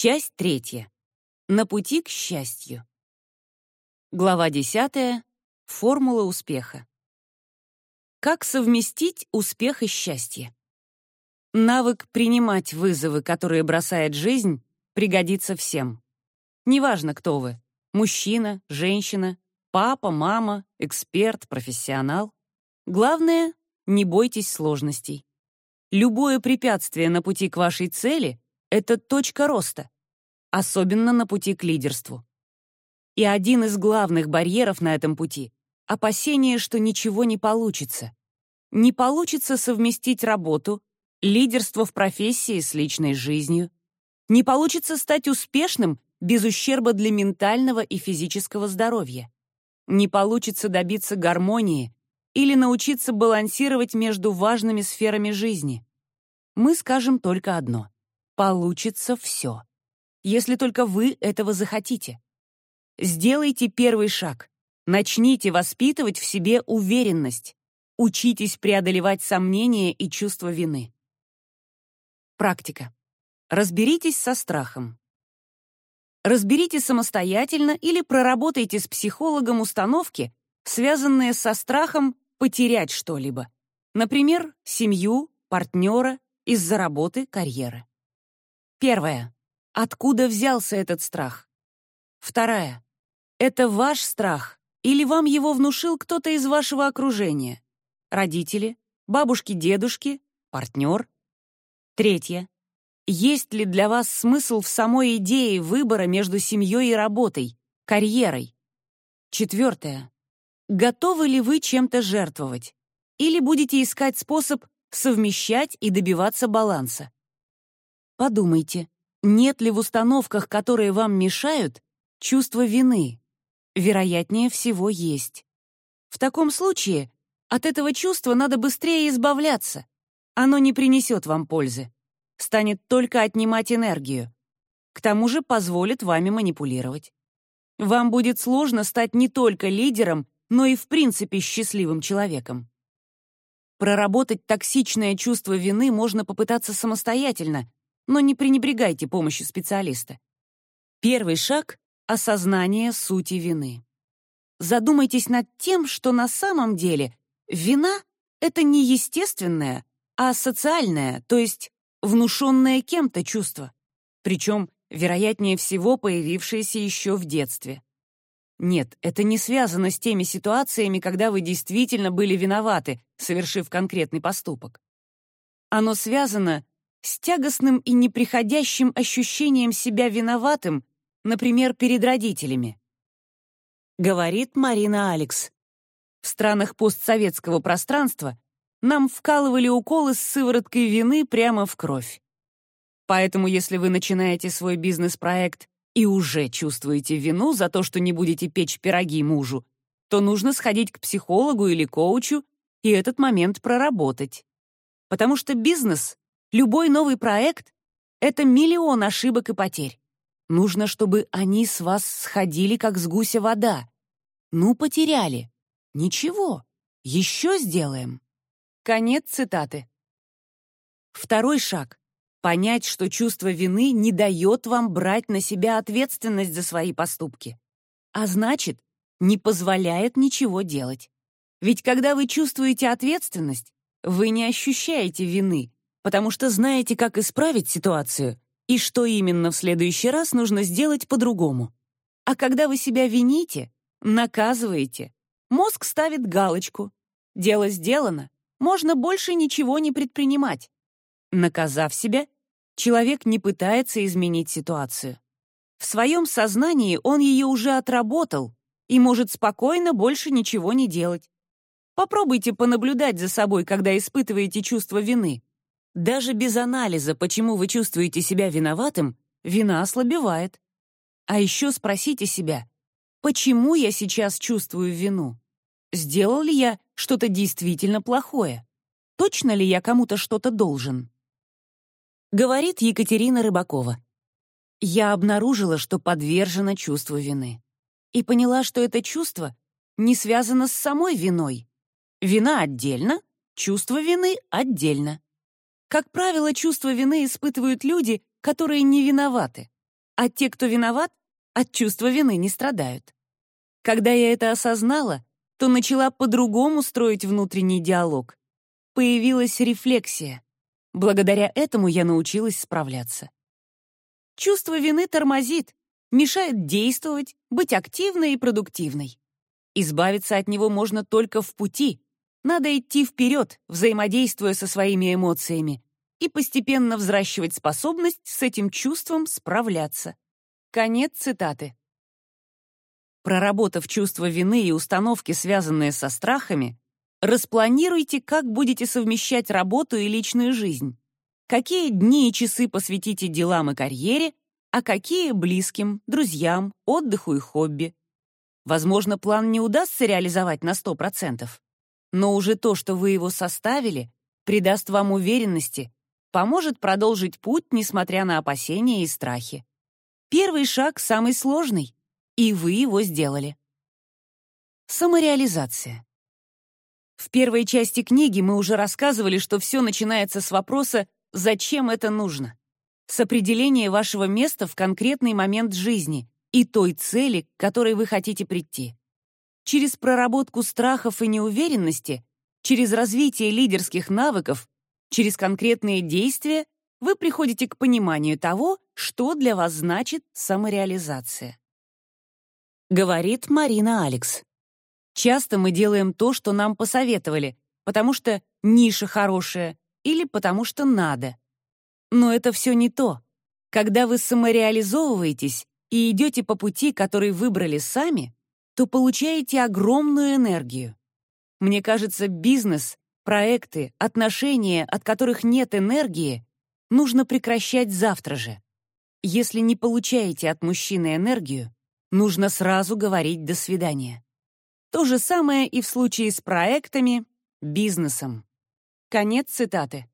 Часть третья. На пути к счастью. Глава десятая. Формула успеха. Как совместить успех и счастье? Навык принимать вызовы, которые бросает жизнь, пригодится всем. Неважно, кто вы — мужчина, женщина, папа, мама, эксперт, профессионал. Главное — не бойтесь сложностей. Любое препятствие на пути к вашей цели — это точка роста, особенно на пути к лидерству. И один из главных барьеров на этом пути — опасение, что ничего не получится. Не получится совместить работу, лидерство в профессии с личной жизнью. Не получится стать успешным без ущерба для ментального и физического здоровья. Не получится добиться гармонии или научиться балансировать между важными сферами жизни. Мы скажем только одно — получится все. Если только вы этого захотите. Сделайте первый шаг. Начните воспитывать в себе уверенность. Учитесь преодолевать сомнения и чувство вины. Практика. Разберитесь со страхом. Разберите самостоятельно или проработайте с психологом установки, связанные со страхом потерять что-либо. Например, семью, партнера, из-за работы, карьеры. Первое. Откуда взялся этот страх? Вторая. Это ваш страх или вам его внушил кто-то из вашего окружения? Родители, бабушки-дедушки, партнер? Третье. Есть ли для вас смысл в самой идее выбора между семьей и работой, карьерой? Четвертое. Готовы ли вы чем-то жертвовать? Или будете искать способ совмещать и добиваться баланса? Подумайте, нет ли в установках, которые вам мешают, чувство вины? Вероятнее всего, есть. В таком случае от этого чувства надо быстрее избавляться. Оно не принесет вам пользы станет только отнимать энергию. К тому же позволит вами манипулировать. Вам будет сложно стать не только лидером, но и в принципе счастливым человеком. Проработать токсичное чувство вины можно попытаться самостоятельно, но не пренебрегайте помощью специалиста. Первый шаг — осознание сути вины. Задумайтесь над тем, что на самом деле вина — это не естественное, а социальное, то есть внушенное кем-то чувство, причем, вероятнее всего, появившееся еще в детстве. Нет, это не связано с теми ситуациями, когда вы действительно были виноваты, совершив конкретный поступок. Оно связано с тягостным и неприходящим ощущением себя виноватым, например, перед родителями. Говорит Марина Алекс. В странах постсоветского пространства нам вкалывали уколы с сывороткой вины прямо в кровь. Поэтому, если вы начинаете свой бизнес-проект и уже чувствуете вину за то, что не будете печь пироги мужу, то нужно сходить к психологу или коучу и этот момент проработать. Потому что бизнес, любой новый проект — это миллион ошибок и потерь. Нужно, чтобы они с вас сходили, как с гуся вода. Ну, потеряли. Ничего, еще сделаем. Конец цитаты. Второй шаг — понять, что чувство вины не дает вам брать на себя ответственность за свои поступки, а значит, не позволяет ничего делать. Ведь когда вы чувствуете ответственность, вы не ощущаете вины, потому что знаете, как исправить ситуацию и что именно в следующий раз нужно сделать по-другому. А когда вы себя вините, наказываете, мозг ставит галочку. Дело сделано, можно больше ничего не предпринимать. Наказав себя, человек не пытается изменить ситуацию. В своем сознании он ее уже отработал и может спокойно больше ничего не делать. Попробуйте понаблюдать за собой, когда испытываете чувство вины. Даже без анализа, почему вы чувствуете себя виноватым, вина ослабевает. А еще спросите себя, почему я сейчас чувствую вину? Сделал ли я что-то действительно плохое? Точно ли я кому-то что-то должен? Говорит Екатерина Рыбакова. Я обнаружила, что подвержена чувству вины. И поняла, что это чувство не связано с самой виной. Вина отдельно, чувство вины отдельно. Как правило, чувство вины испытывают люди, которые не виноваты. а те, кто виноват, от чувства вины не страдают. Когда я это осознала, то начала по-другому строить внутренний диалог. Появилась рефлексия. Благодаря этому я научилась справляться. Чувство вины тормозит, мешает действовать, быть активной и продуктивной. Избавиться от него можно только в пути. Надо идти вперед, взаимодействуя со своими эмоциями, и постепенно взращивать способность с этим чувством справляться. Конец цитаты. Проработав чувство вины и установки, связанные со страхами, распланируйте, как будете совмещать работу и личную жизнь. Какие дни и часы посвятите делам и карьере, а какие — близким, друзьям, отдыху и хобби. Возможно, план не удастся реализовать на 100%, но уже то, что вы его составили, придаст вам уверенности, поможет продолжить путь, несмотря на опасения и страхи. Первый шаг самый сложный, и вы его сделали. Самореализация. В первой части книги мы уже рассказывали, что все начинается с вопроса «Зачем это нужно?», с определения вашего места в конкретный момент жизни и той цели, к которой вы хотите прийти. Через проработку страхов и неуверенности, через развитие лидерских навыков, через конкретные действия вы приходите к пониманию того, что для вас значит самореализация. Говорит Марина Алекс. Часто мы делаем то, что нам посоветовали, потому что ниша хорошая или потому что надо. Но это все не то. Когда вы самореализовываетесь и идете по пути, который выбрали сами, то получаете огромную энергию. Мне кажется, бизнес, проекты, отношения, от которых нет энергии, нужно прекращать завтра же. Если не получаете от мужчины энергию, нужно сразу говорить «до свидания». То же самое и в случае с проектами, бизнесом. Конец цитаты.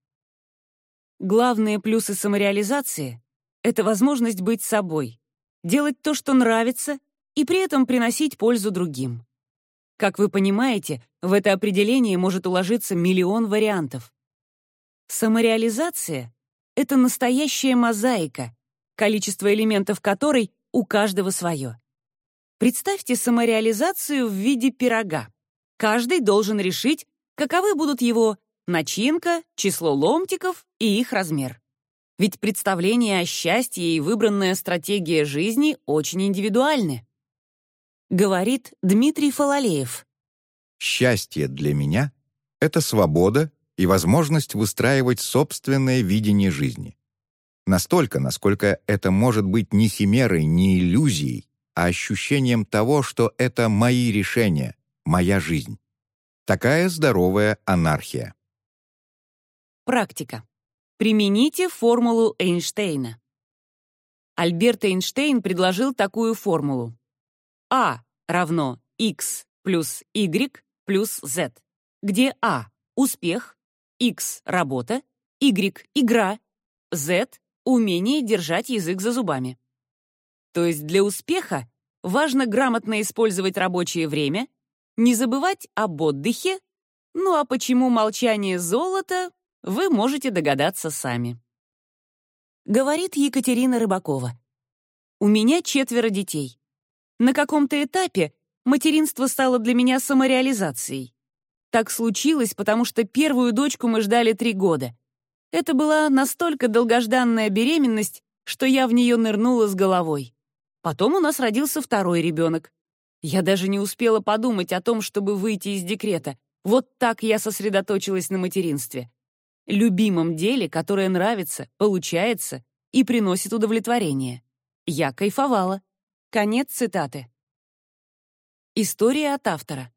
Главные плюсы самореализации — это возможность быть собой, делать то, что нравится, и при этом приносить пользу другим. Как вы понимаете, в это определение может уложиться миллион вариантов. Самореализация — это настоящая мозаика, количество элементов которой у каждого свое. Представьте самореализацию в виде пирога. Каждый должен решить, каковы будут его начинка, число ломтиков и их размер. Ведь представление о счастье и выбранная стратегия жизни очень индивидуальны. Говорит Дмитрий Фалалеев. Счастье для меня — это свобода и возможность выстраивать собственное видение жизни. Настолько, насколько это может быть не химерой, не иллюзией, а ощущением того, что это мои решения, моя жизнь. Такая здоровая анархия. Практика. Примените формулу Эйнштейна. Альберт Эйнштейн предложил такую формулу. А равно x плюс y плюс z, где А — успех, x — работа, y — игра, z — умение держать язык за зубами. То есть для успеха важно грамотно использовать рабочее время, не забывать об отдыхе, ну а почему молчание золото, вы можете догадаться сами. Говорит Екатерина Рыбакова. «У меня четверо детей. На каком-то этапе материнство стало для меня самореализацией. Так случилось, потому что первую дочку мы ждали три года. Это была настолько долгожданная беременность, что я в нее нырнула с головой. Потом у нас родился второй ребенок. Я даже не успела подумать о том, чтобы выйти из декрета. Вот так я сосредоточилась на материнстве любимом деле, которое нравится, получается и приносит удовлетворение. Я кайфовала. Конец цитаты. История от автора.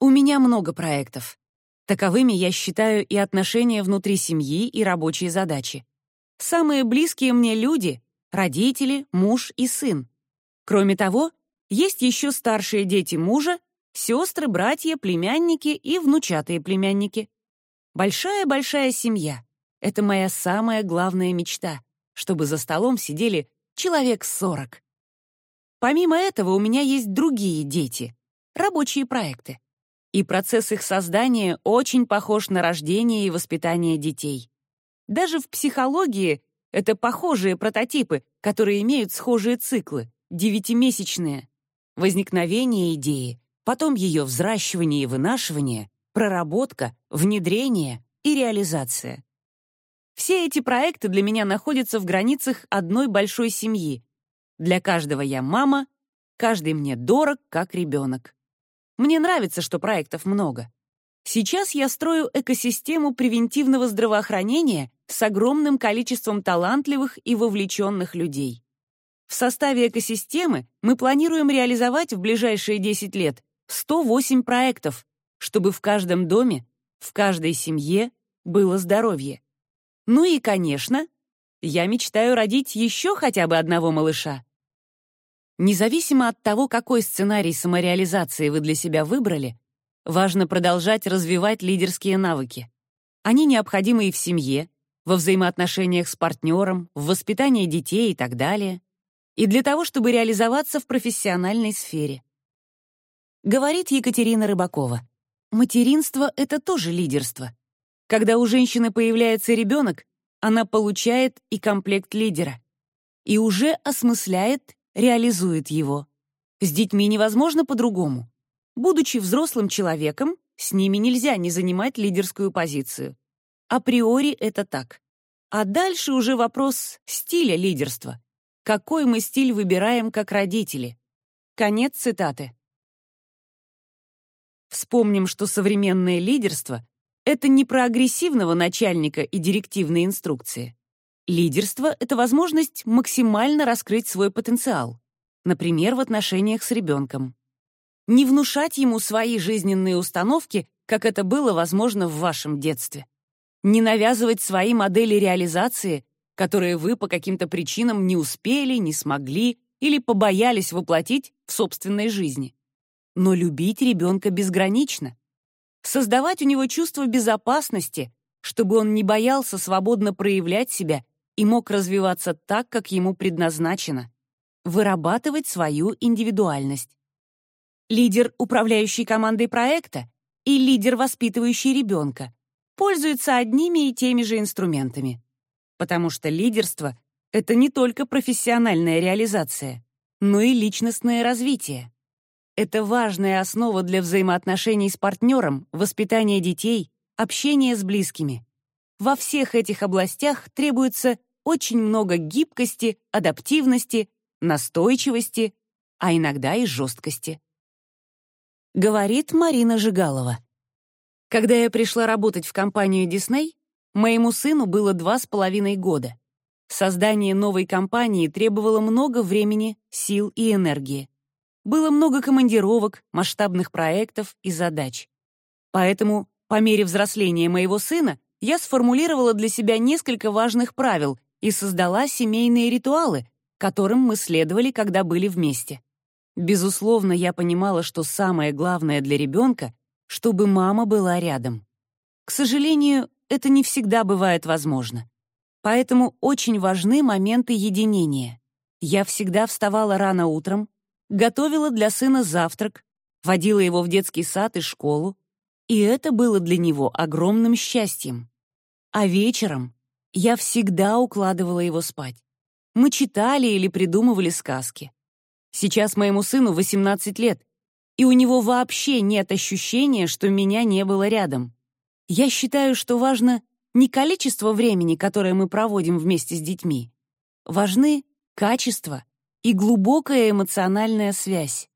У меня много проектов. Таковыми я считаю и отношения внутри семьи, и рабочие задачи. Самые близкие мне люди — родители, муж и сын. Кроме того, есть еще старшие дети мужа, сестры, братья, племянники и внучатые племянники. Большая-большая семья — это моя самая главная мечта, чтобы за столом сидели человек сорок. Помимо этого у меня есть другие дети, рабочие проекты. И процесс их создания очень похож на рождение и воспитание детей. Даже в психологии Это похожие прототипы, которые имеют схожие циклы, девятимесячные. Возникновение идеи, потом ее взращивание и вынашивание, проработка, внедрение и реализация. Все эти проекты для меня находятся в границах одной большой семьи. Для каждого я мама, каждый мне дорог, как ребенок. Мне нравится, что проектов много. Сейчас я строю экосистему превентивного здравоохранения с огромным количеством талантливых и вовлеченных людей. В составе экосистемы мы планируем реализовать в ближайшие 10 лет 108 проектов, чтобы в каждом доме, в каждой семье было здоровье. Ну и, конечно, я мечтаю родить еще хотя бы одного малыша. Независимо от того, какой сценарий самореализации вы для себя выбрали, важно продолжать развивать лидерские навыки. Они необходимы и в семье, во взаимоотношениях с партнером, в воспитании детей и так далее и для того, чтобы реализоваться в профессиональной сфере. Говорит Екатерина Рыбакова, материнство — это тоже лидерство. Когда у женщины появляется ребенок, она получает и комплект лидера. И уже осмысляет, реализует его. С детьми невозможно по-другому. Будучи взрослым человеком, с ними нельзя не занимать лидерскую позицию. Априори это так. А дальше уже вопрос стиля лидерства какой мы стиль выбираем как родители. Конец цитаты. Вспомним, что современное лидерство — это не про агрессивного начальника и директивные инструкции. Лидерство — это возможность максимально раскрыть свой потенциал, например, в отношениях с ребенком. Не внушать ему свои жизненные установки, как это было возможно в вашем детстве. Не навязывать свои модели реализации, которые вы по каким-то причинам не успели, не смогли или побоялись воплотить в собственной жизни. Но любить ребенка безгранично. Создавать у него чувство безопасности, чтобы он не боялся свободно проявлять себя и мог развиваться так, как ему предназначено. Вырабатывать свою индивидуальность. Лидер, управляющий командой проекта, и лидер, воспитывающий ребенка, пользуются одними и теми же инструментами потому что лидерство — это не только профессиональная реализация, но и личностное развитие. Это важная основа для взаимоотношений с партнером, воспитания детей, общения с близкими. Во всех этих областях требуется очень много гибкости, адаптивности, настойчивости, а иногда и жесткости. Говорит Марина Жигалова. Когда я пришла работать в компанию Disney, Моему сыну было два с половиной года. Создание новой компании требовало много времени, сил и энергии. Было много командировок, масштабных проектов и задач. Поэтому, по мере взросления моего сына, я сформулировала для себя несколько важных правил и создала семейные ритуалы, которым мы следовали, когда были вместе. Безусловно, я понимала, что самое главное для ребенка — чтобы мама была рядом. К сожалению, это не всегда бывает возможно. Поэтому очень важны моменты единения. Я всегда вставала рано утром, готовила для сына завтрак, водила его в детский сад и школу, и это было для него огромным счастьем. А вечером я всегда укладывала его спать. Мы читали или придумывали сказки. Сейчас моему сыну 18 лет, и у него вообще нет ощущения, что меня не было рядом. Я считаю, что важно не количество времени, которое мы проводим вместе с детьми. Важны качество и глубокая эмоциональная связь.